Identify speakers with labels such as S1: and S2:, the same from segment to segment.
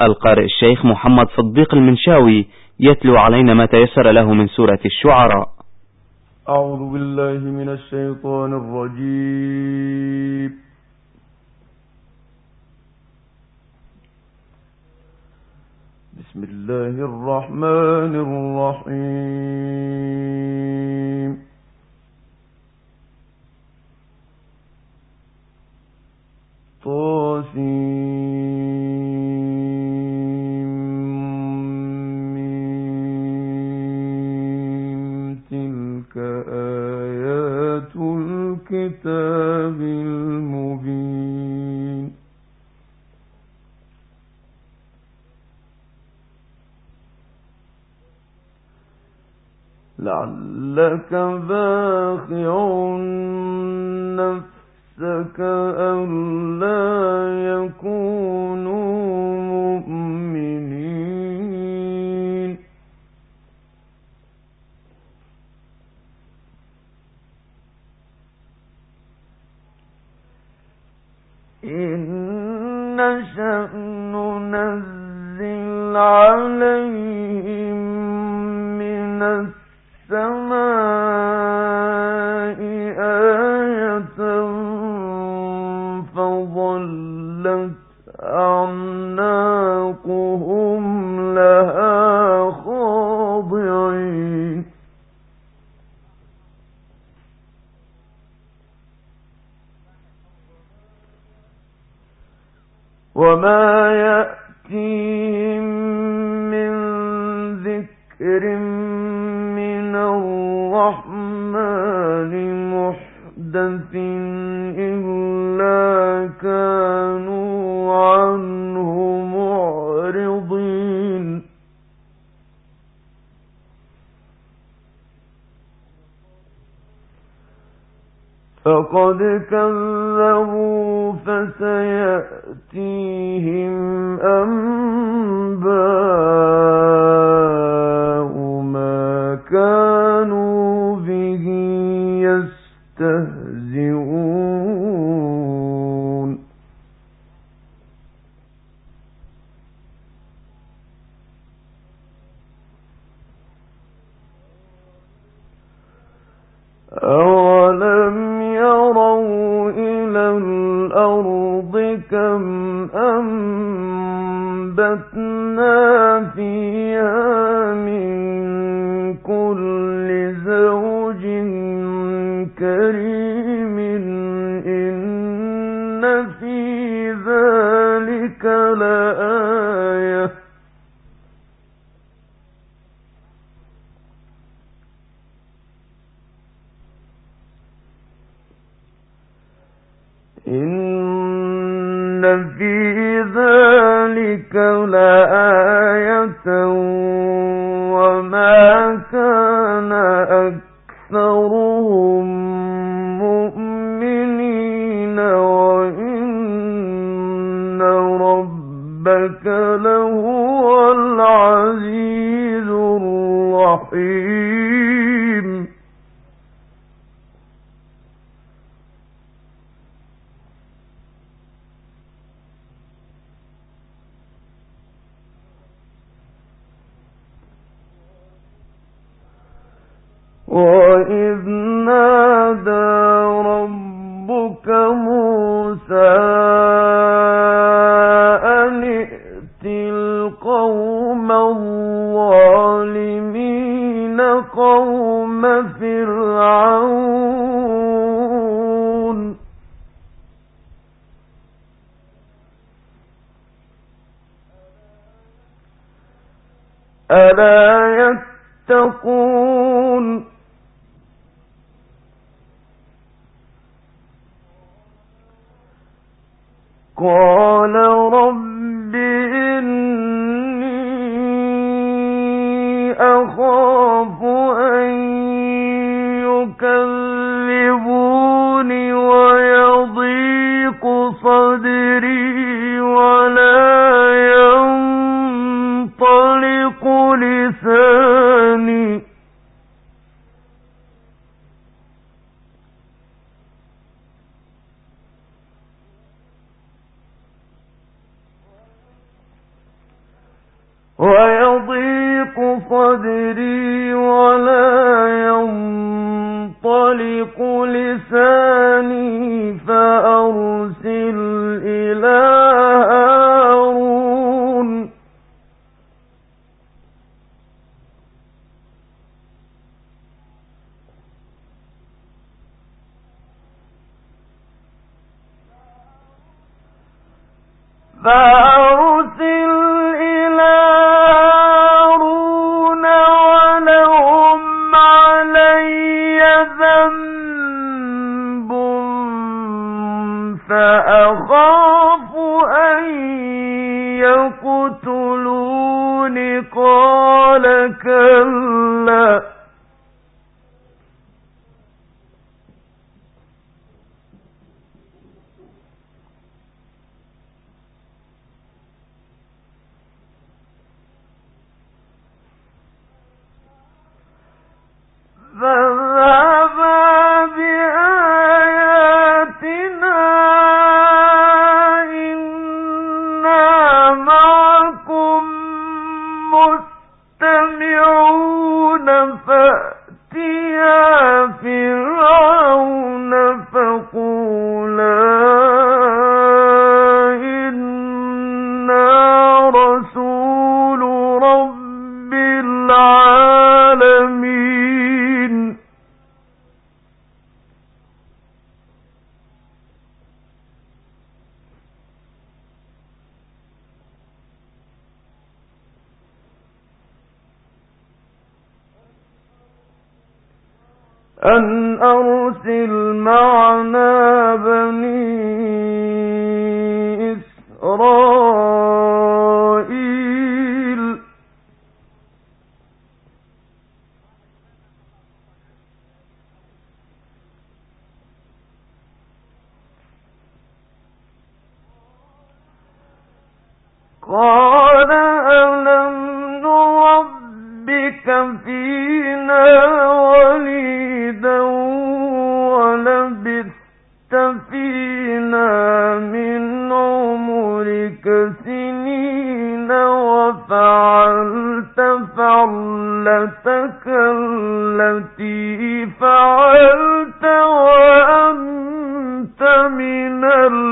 S1: القارئ الشيخ محمد صديق المنشاوي يتلو علينا ما تيسر له من سورة الشعراء.
S2: أعوذ بالله من الشيطان الرجيم. بسم الله الرحمن الرحيم. طاسيم الكتاب المبين. لعلك باخع نفسك ألا يكونوا عليهم من السماء آية فظلت أعناقهم لها خاضعين. وما يأتيهم الرحمن محدث إلا كانوا عنه معرضين. فقد كذبوا فسيأتيهم أنباء كانوا به يستهزئون. أولم يروا إلى الأرض كم أنبتنا فيها وإذ لنا من عمرك فعلت وأنت من الأرض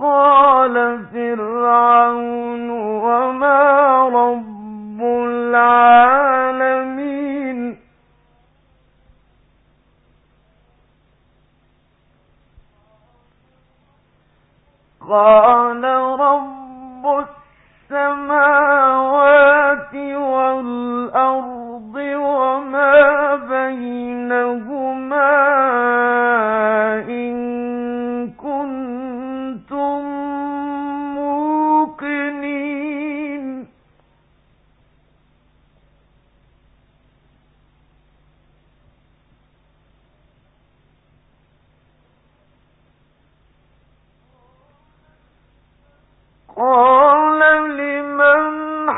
S2: قال فرعون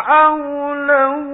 S2: أو لو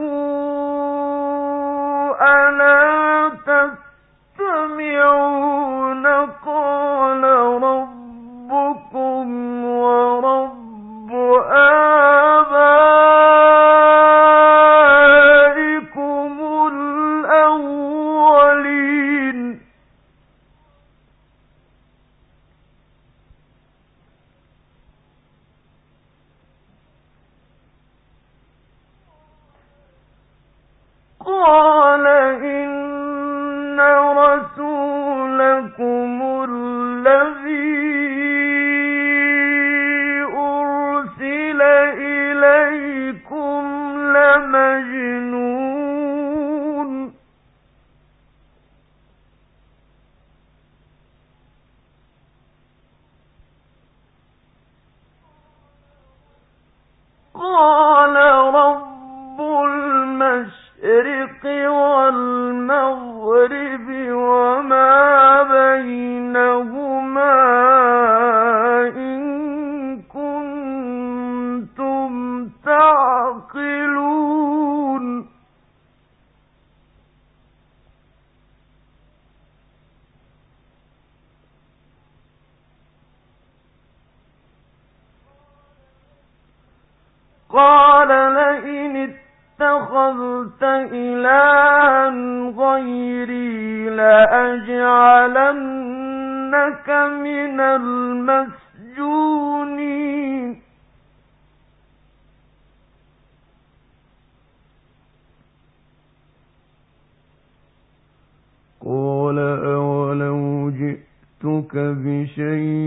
S2: بشيء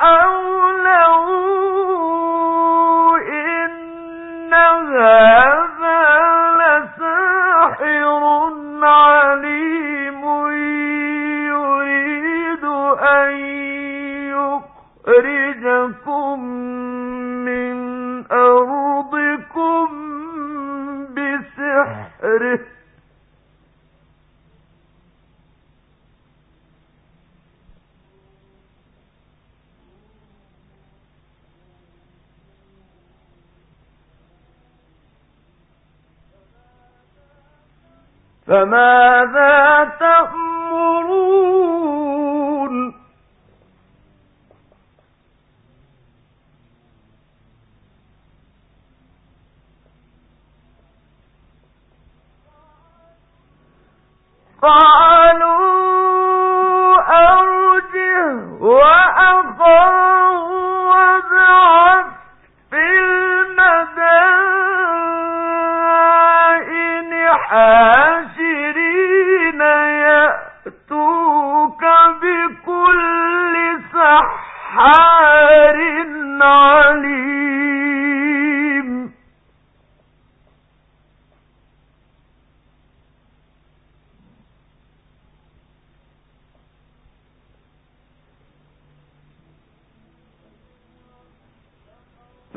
S2: حوله إن هذا فماذا تأمر؟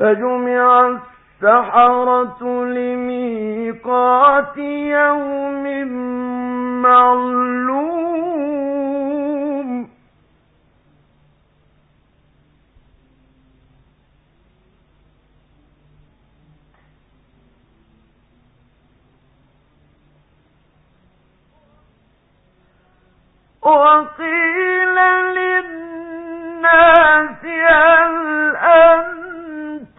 S2: فجمع السحرة لميقات يوم معلوم. وقيل للناس هل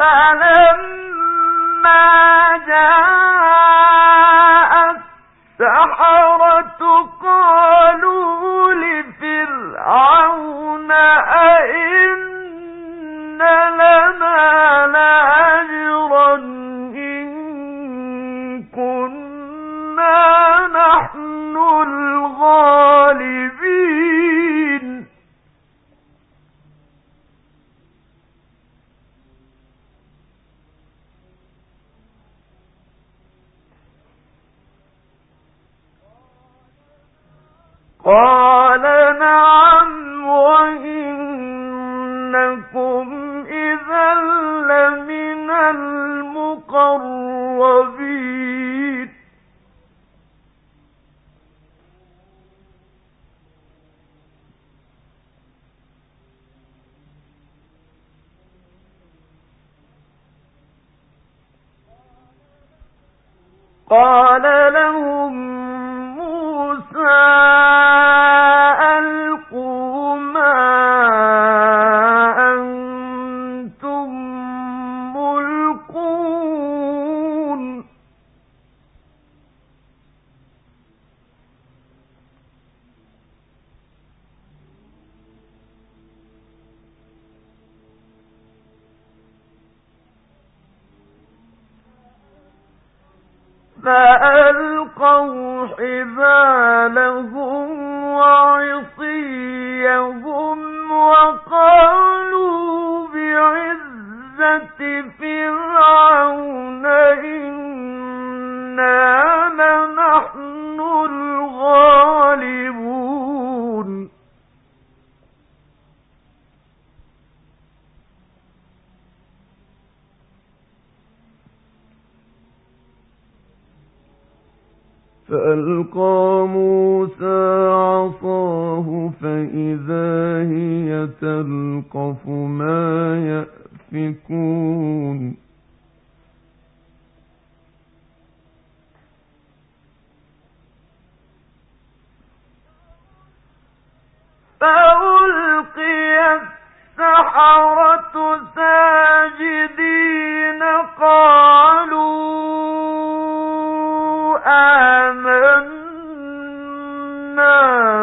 S2: فلما جاء السحر المقربين. قال في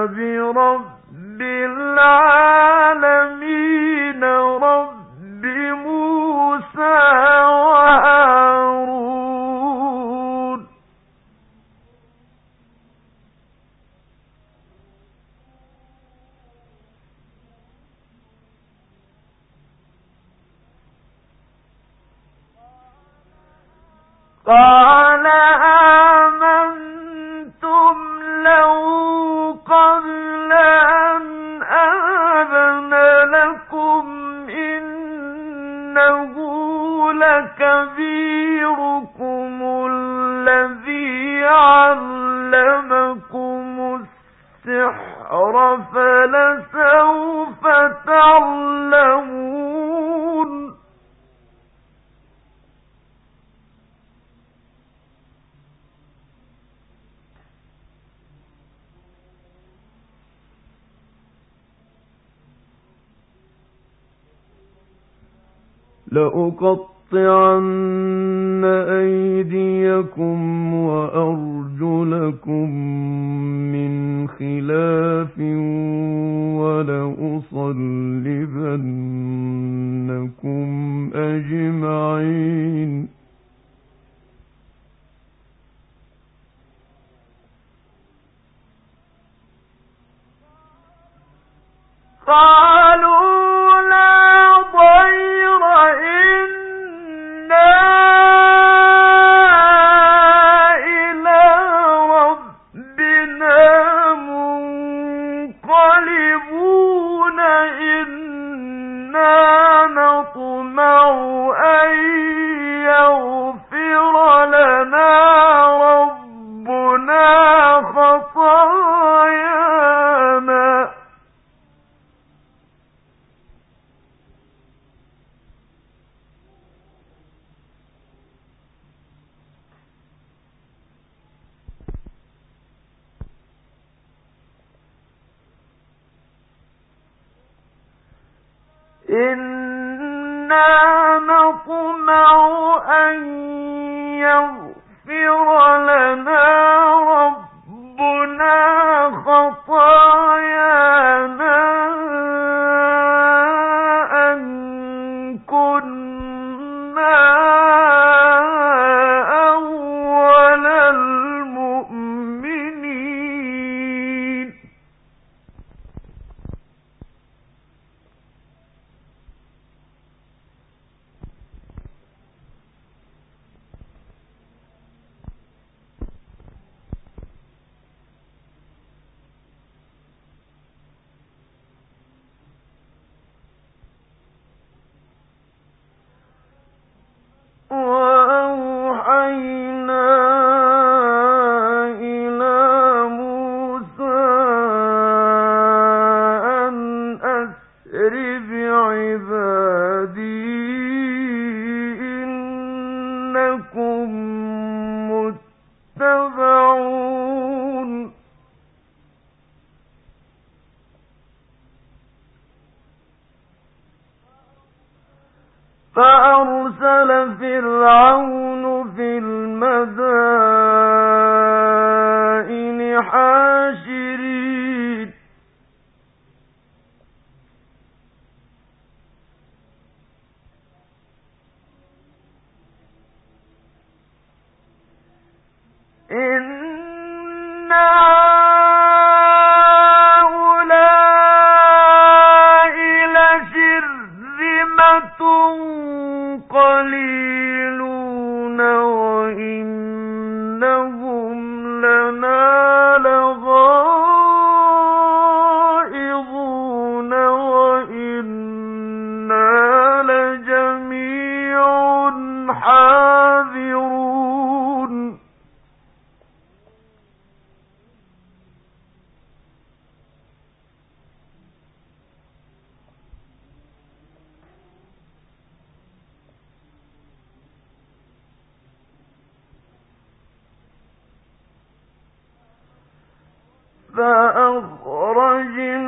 S2: برب العالمين لأقطعن أيديكم وأرجلكم من خلاف ولأصلبنكم أجمعين قالوا لا ضير إنا المدائن وأورثناها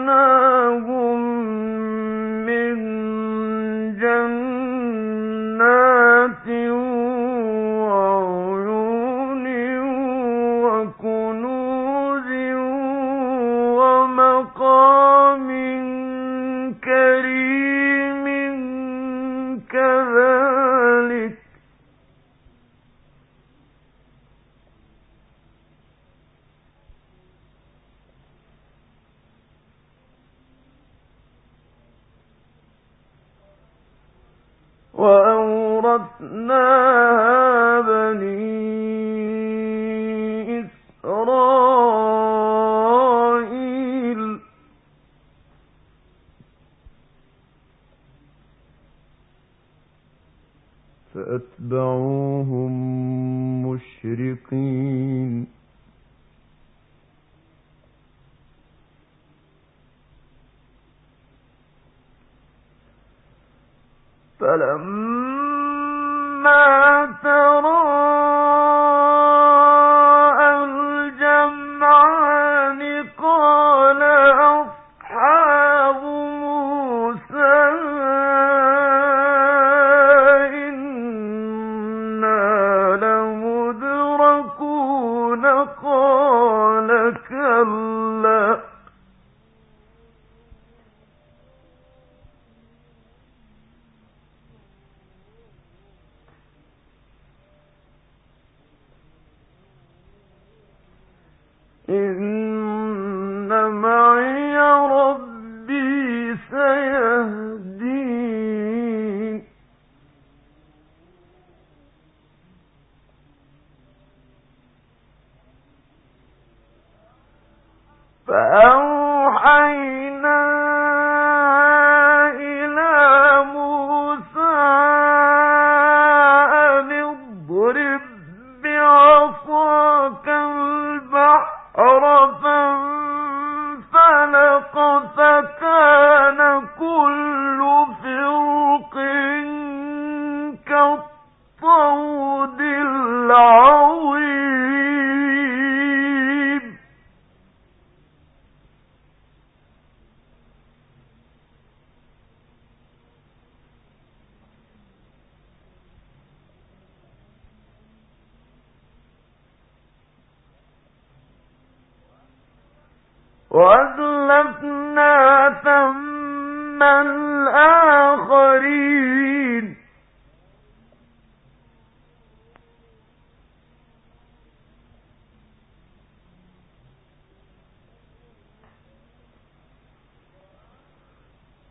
S2: فأتبعوهم مشرقين. فلما وأزلفنا ثم الآخرين.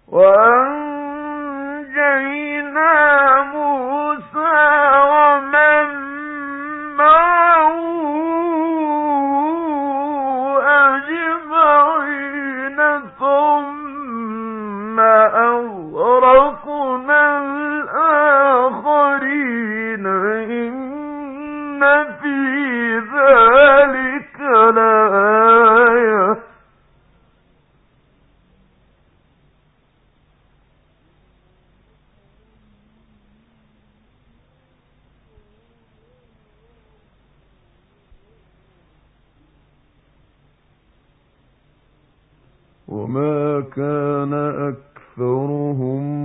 S2: وأنجينا وما كان أكثرهم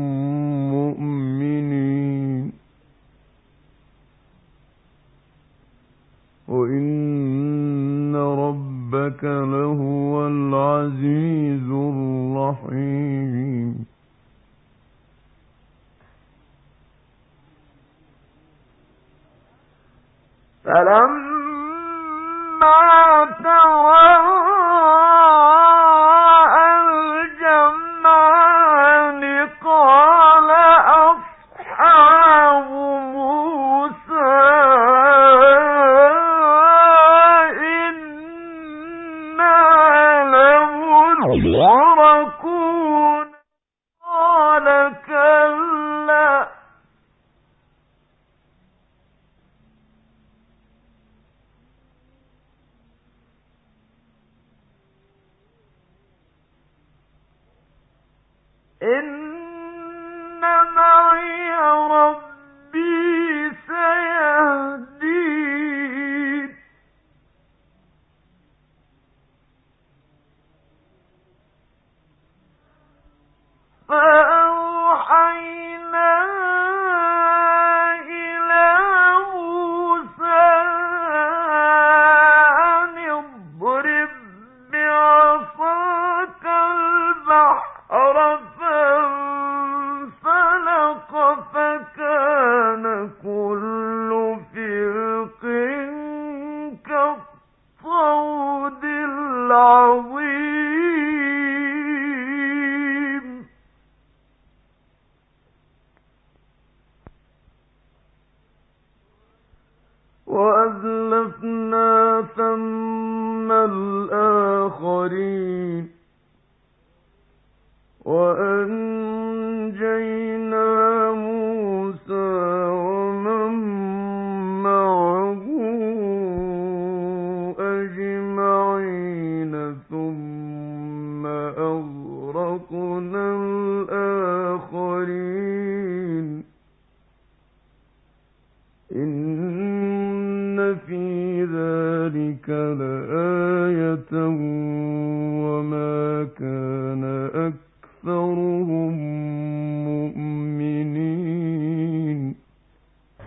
S2: العظيم